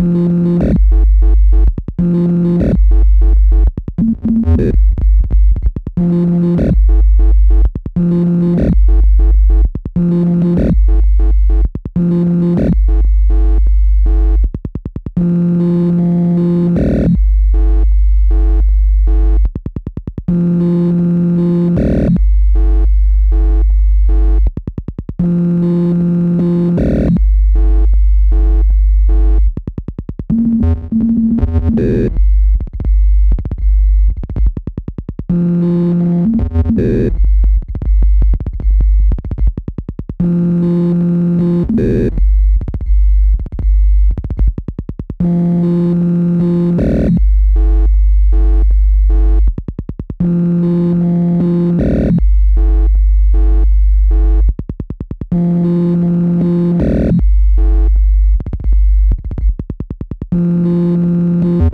Mm-hmm.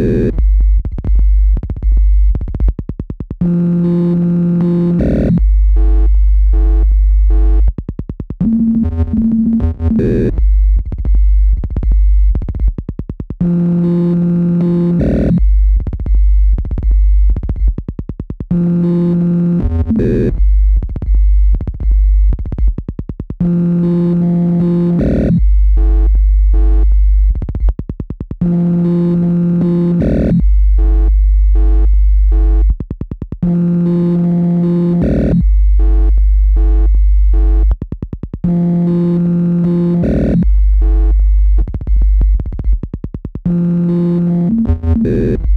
Uh... Uh...